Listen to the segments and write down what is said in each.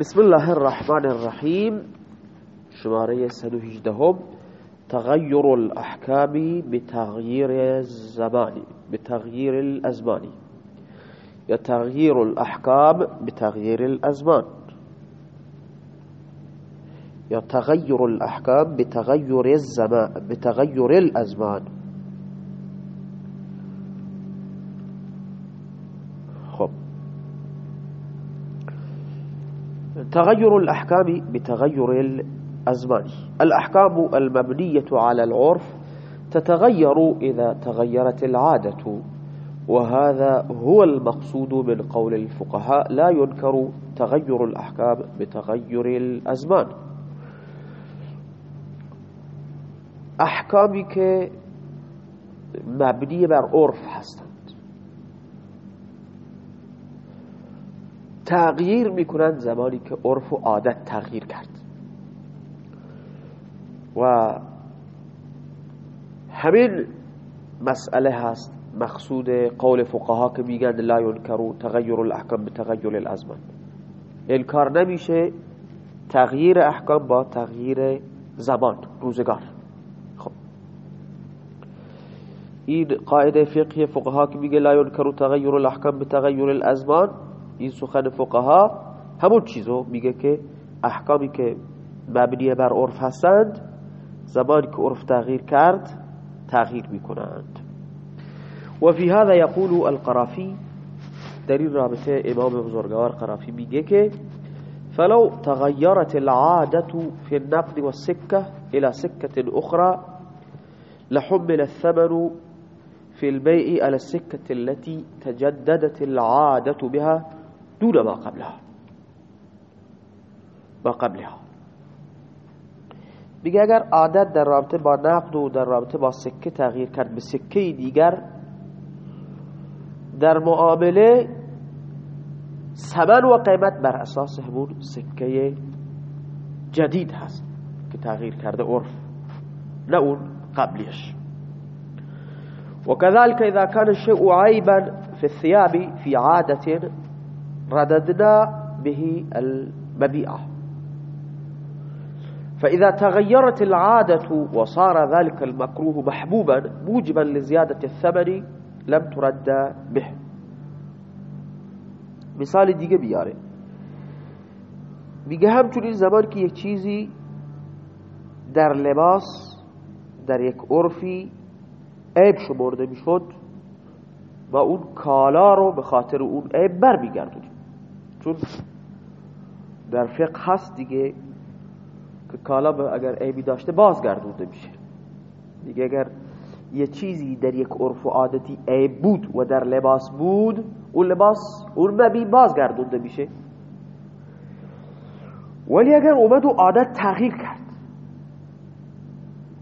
بسم الله الرحمن الرحیم شماره 118 هم تغییر الاحکام بتغییر الزمانی بتغییر الازمانی یا تغییر الاحکام بتغییر الأزمان. یا تغییر الاحکام الزمان بتغییر الأزمان. خب. تغير الأحكام بتغير الأزمان. الأحكام المبنية على العرف تتغير إذا تغيرت العادة وهذا هو المقصود من قول الفقهاء لا ينكر تغير الأحكام بتغير الأزمان. أحكامي که مبنی بر عرف تغییر می‌کنند زمانی که عرف و عادت تغییر کرد. و همین مسئله هست. مقصود قول فقها که میگن لا ینکرو تغییر الاحکام به تغییر الازمان. انکار نمیشه. تغییر احکام با تغییر زمان روزگار. خب. این قاعده فقهی فقها که میگه لا ینکرو تغییر الاحکام به تغییر الازمان این سخن فقها همون چیزو میگه که احکامی که مبنی بر عرف هستند زمانی که عرف تغییر کرد تغییر میکنند. و فی هذا یقول القرافی در این رابطه امام بزرگوار قرافی میگه که فلو تغيرت العادة في النقد والسكة إلى سكة أخرى لحمل الثمن في البيع على السكة التي تجددت العادة بها. دون ما قبلها. ما قبلها. میگه اگر عادت در رابطه با نقد و در رابطه با سکه تغییر کرد به سکه دیگر در معامله ثمن و قیمت بر اساس همون سکه جدید هست که تغییر کرده عرف نه اون قبلیش. وكذلك إذا كان الشيء عيبا في الثياب في عادة رددنا به المبيعة فإذا تغيرت العادة وصار ذلك المكروه محبوبا موجبا لزيادة الثمن لم ترد به. مثال دیگه بیاره. میگه همچنین زمان که یک چیزی در لباس در یک عرفی عیب شمرده میشد و اون کالا رو به خاطر اون عیب بر میگردونیم چون در فقه هست دیگه که کالا اگر عیبی داشته بازگردونده میشه. دیگه اگر یه چیزی در یک عرف و عادتی عیب بود و در لباس بود اون لباس اون مبی بازگردونده میشه. ولی اگر اومد و عادت تغییر کرد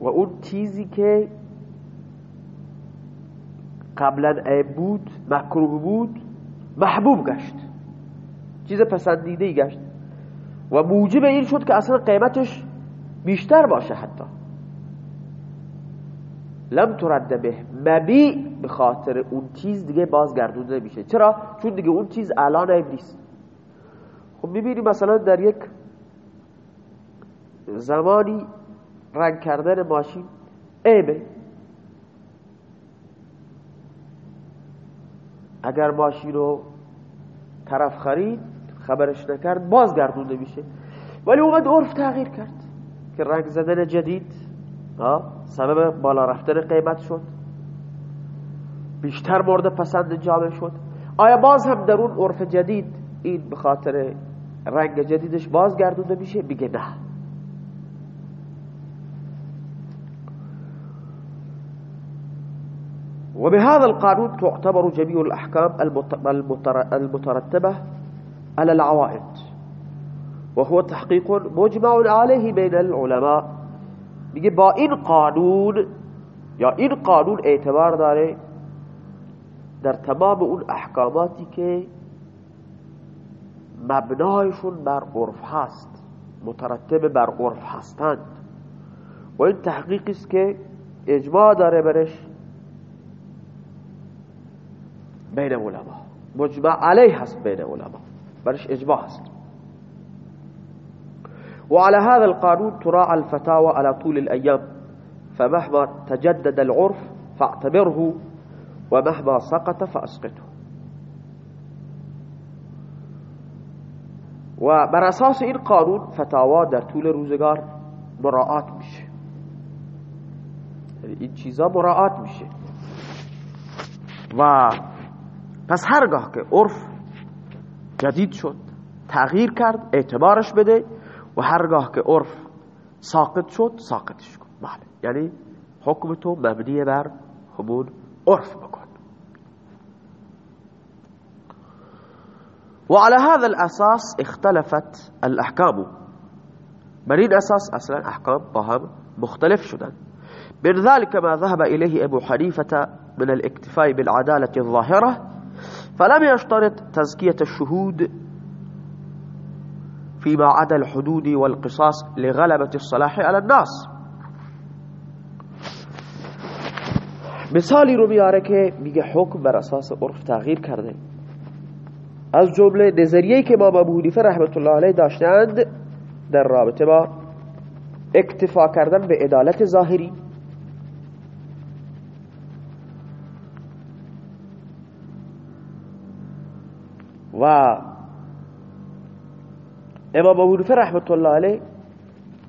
و اون چیزی که قبلا عیب بود مکروه بود محبوب گشت. چیز پسندیده گشت. و موجب این شد که اصلا قیمتش بیشتر باشه حتی. لم ترد به مبی به خاطر اون چیز دیگه بازگردونده میشه چرا؟ چون دیگه اون چیز الان عیب نیست. خب می‌بینی مثلا در یک زمانی رنگ کردن ماشین عیبه. اگر ماشین رو طرف خرید خبرش نکرد بازگردونده میشه. ولی اومد عرف تغییر کرد که رنگ زدن جدید سبب بالا رفتن قیمت شد. بیشتر مورد پسند جامعه شد. آیا باز هم در اون عرف جدید این به خاطر رنگ جدیدش بازگردونده میشه؟ بگه نه. وبهذا القانون تعتبر جميع الأحكام المترتبة على العوائد. وهو تحقيق مجمع عليه بين العلماء. میگه با این قانون یا این قانون اعتبار داره در تمام اون احکاماتی که مبنایشون بر عرف هست مترتب بر عرف هستند. و این تحقیق است که اجماع داره برش بین علما مجمع علیه هست بین علما برش اجماع هست وعلى هذا القانون تراعى الفتاوى على طول الأيام فمهما تجدد العرف فاعتبره ومهما سقط فأسقطه. و بر أساس این قانون فتاوا در طول روزگار مراعات میشه. این چیزا مراعات میشه. و پس هرگاه که عرف جدید شد تغییر کرد اعتبارش بده و هرگاه که عرف ساقط شد ساقطش کن. بله یعنی حکم تو مبنی بر همون عرف بکن. وعلى هذا الأساس اختلفت الأحكام برين أساس أصلا أحكام باهم مختلف شدن من ذلك ما ذهب إليه أبو حنيفة من الاكتفاء بالعدالة الظاهرة فلم يشترط تزكية الشهود فيما عدا الحدود والقصاص لغلبة الصلاح على الناس. مثالی رو میاره که میگه حکم بر اساس عرف تغییر کرده. از جمله نظریه‌ای که امام ابو حنیفه رحمت الله علیه داشتند در رابطه با اکتفا کردن به عدالت ظاهری. و امام ابو حنیفه رحمت الله علیه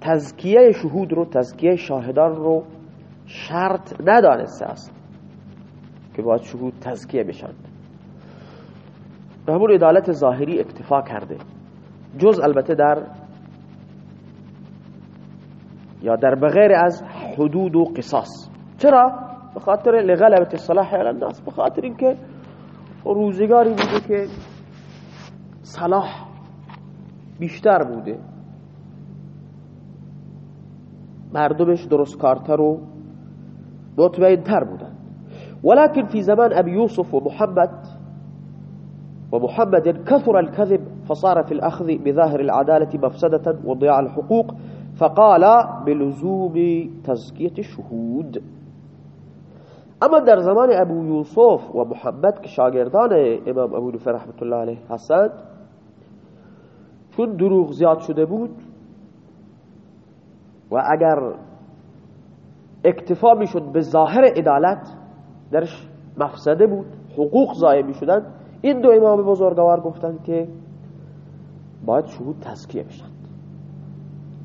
تزکیه شهود رو تزکیه شاهدان رو شرط ندانسته است که باید شهود تزکیه بشند به همون عدالت ظاهری اکتفا کرده. جز البته در یا در بغیر از حدود و قصاص. چرا؟ به خاطر لغلبت صلاح الناس به خاطر اینکه روزگاری بوده که صلاح بیشتر بوده. مردمش درست کارتر و مطمئن تر بودن ولكن في زمان أبي يوسف ومحمد ومحمد كثر الكذب فصار في الأخذ بظاهر العدالة مفسدة وضياع الحقوق فقال بلزوم تزكية الشهود. أما در زمان أبو یوسف و محمد که شاگردان إمام أبو نفر رحمت الله علیه هستند چون دروغ زیاد شده بود و اگر اکتفا می‌شد به ظاهر عدالت درش مفسده بود حقوق ضایع می‌شدند این دو امام بزرگوار گفتن که باید شهود تزکیه بشن.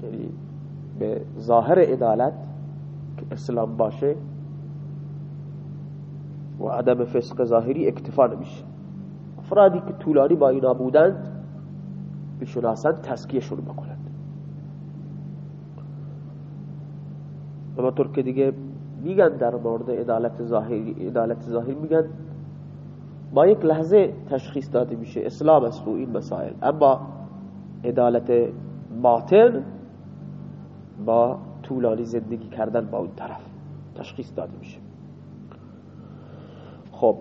یعنی به ظاهر عدالت که اسلام باشه و عدم فسق ظاهری اکتفا نمیشه. افرادی که طولانی با اینا بودند بشناسند تزکیه شروع بکنند طور که دیگه میگن در مورد عدالت ظاهری عدالت ظاهری میگن با یک لحظه تشخیص داده میشه اسلام است رو این مسائل. اما عدالت باطن با طولانی زندگی کردن با اون طرف تشخیص داده میشه. خب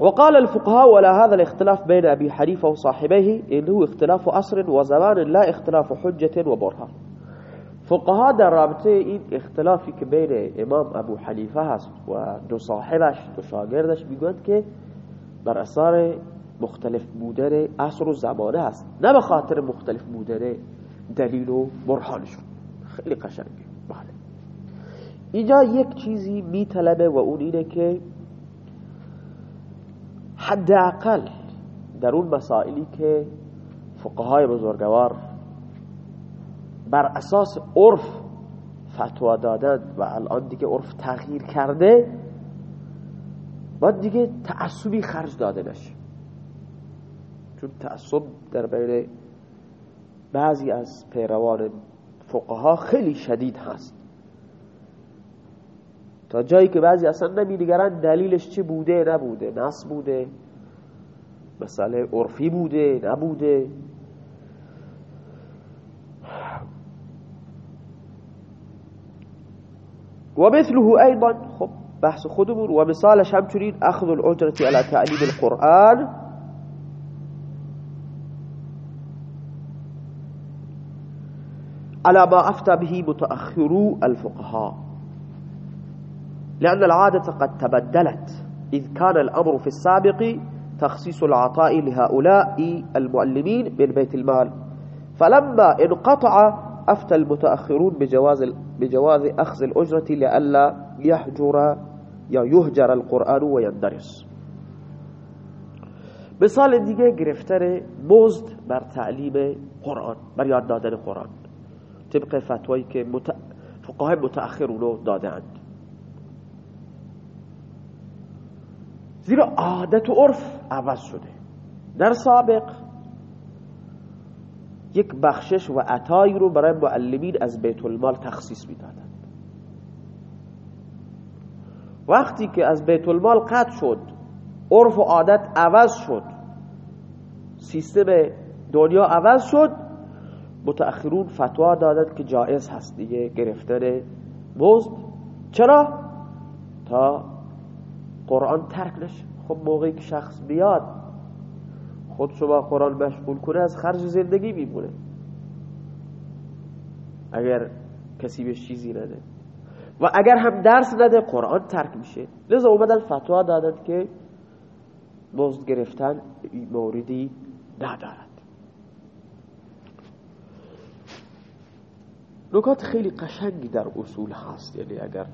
وقال الفقهاء ولا هذا الاختلاف بين أبي حنيفة وصاحبيه إنه اختلاف أصر وزمان لا اختلاف حجة وبرهان. فقها در رابطه این اختلافی إمام أبو حنیفه هست و دو صاحبش دو شاگردش میگوند که بر مختلف بودن عصر و زمانه هست. نه خاطر مختلف بودن دلیل و برهانشون. خیلی قشنگه. بله. اینجا یک چیزی میطلبه و اون حداقل در اون مسائلی که فقهای بزرگوار بر اساس عرف فتوا دادن و الان دیگه عرف تغییر کرده باید دیگه تعصبی خرج داده نشه چون تعصب در بین بعضی از پیروان فقها خیلی شدید هست. تا جایی که بعضی اصلا نمیدگرن دلیلش چی بوده نبوده. نص بوده. مسئله عرفی بوده نبوده. ومثله أيضا خب بحث خدمون ومثال همچنین أخذ الأجرة على تعليم القرآن. على ما أفتى به متأخرو الفقهاء. لأن العادة قد تبدلت. إذ كان الأمر في السابق تخصيص العطاء لهؤلاء المعلمين من بيت المال. فلما انقطع أفتى المتأخرون بجواز بجواز أخذ الأجرة لألا يحجر یا يهجر القرآن و يندرس مثال دیگه گرفتن مزد بر تعلیم قرآن بر یاد دادن قرآن. طبق فتوایی که. فقهای متأخرون رو دادند زیرا عادت و عرف عوض شده. در سابق یک بخشش و عطایی رو برای معلمین از بیت المال تخصیص می‌دادند. وقتی که از بیت المال قطع شد عرف و عادت عوض شد سیستم دنیا عوض شد متأخرون فتوا دادند که جائز هست دیگه گرفتن مزد. چرا؟ تا قرآن ترک نشه خب موقعی که شخص بیاد خود شما قرآن مشغول کنه از خرج زندگی میمونه اگر کسی به چیزی نده و اگر هم درس نده قرآن ترک میشه لذا اومدن فتوا دادند که مزد گرفتن موردی ندارد نکات خیلی قشنگی در اصول هست یعنی اگر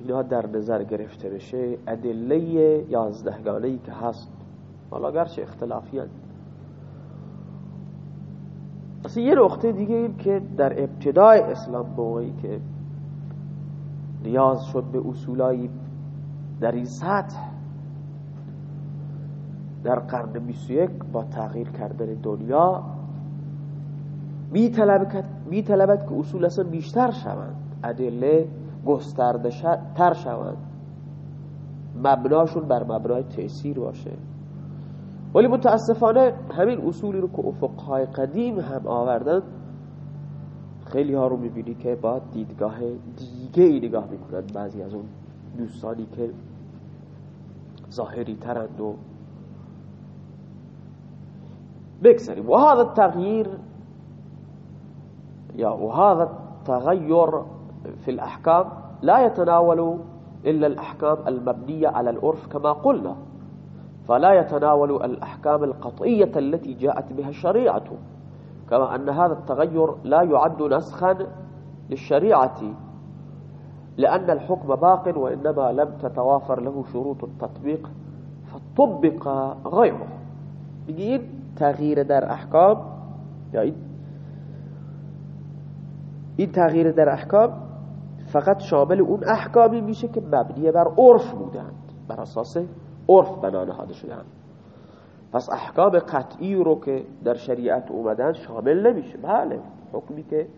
اینا در نظر گرفته بشه ادله یازدهگانه که هست. حالا گرچه اختلافی هست اصلا یه نقطه دیگه این که در ابتدای اسلام موقعی که نیاز شد به اصولایی در این سطح در قرن 21 با تغییر کردن دنیا می طلبد که اصول اصلا بیشتر شوند. ادله گسترده تر شوند مبناشون بر مبنای تأثیر باشه. ولی متاسفانه همین اصولی رو که افقهای قدیم هم آوردن خیلی ها رو می‌بینی که با دیدگاه دیگه ای نگاه می‌کنن. بعضی از اون دوستانی که ظاهری ترند و بگذاریم. و هذا التغییر یا و هذا التغیر في الأحكام لا يتناول إلا الأحكام المبنية على العرف كما قلنا. فلا يتناول الأحكام القطعية التي جاءت بها الشريعة كما أن هذا التغير لا يعد نسخا للشريعة لأن الحكم باق وإنما لم تتوافر له شروط التطبيق فطبق غيره. بگید تغییر در احکام یا این تغییر در احکام فقط شامل اون احکامی میشه که مبنی بر عرف بودند. بر اساس عرف بنا نهاده شدند پس احکام قطعی رو که در شریعت اومدن شامل نمیشه. بله حکمی که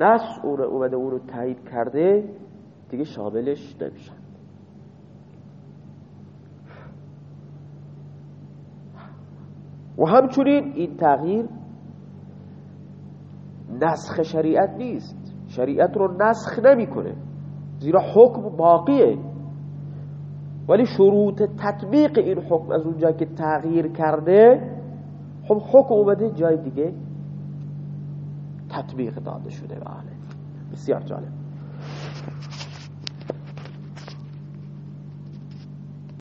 نص اون اومده اون رو تایید کرده دیگه شاملش نمیشن و همچنین این تغییر نسخ شریعت نیست. شریعت رو نسخ نمی‌کنه. زیرا حکم باقیه. ولی شروط تطبیق این حکم از اونجا که تغییر کرده خب حکم اومده جای دیگه تطبیق داده شده. بله. بسیار جالب.